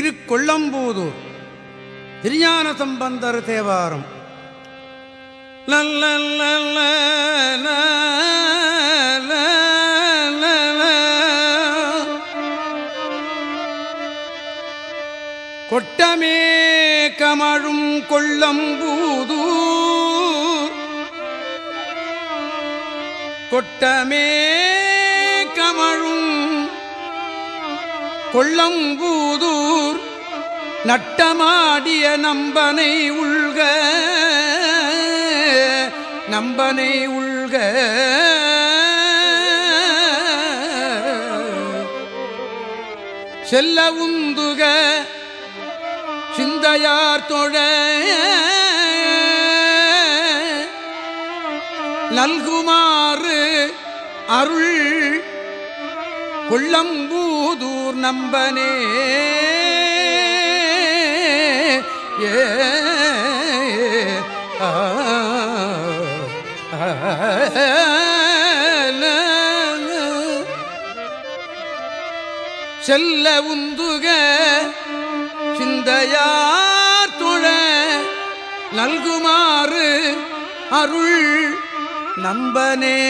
திருக்கொள்ளம்பூதூர். திருஞான சம்பந்தர் தேவாரம். கொட்டமே கமழும் கொள்ளம்பூதூர். கொட்டமே கமழும் கொள்ளம்பூதூர். நட்டமாடிய நம்பனை உள்க நம்பனை உள்க. செல்ல உந்துக சிந்தையார் தொழ நல்குமாறு அருள் கொள்ளம்பூதூர் நம்பனே. செல்ல உந்துக சிந்தையார் துழ நல்குமாறு அருள் நம்பனே.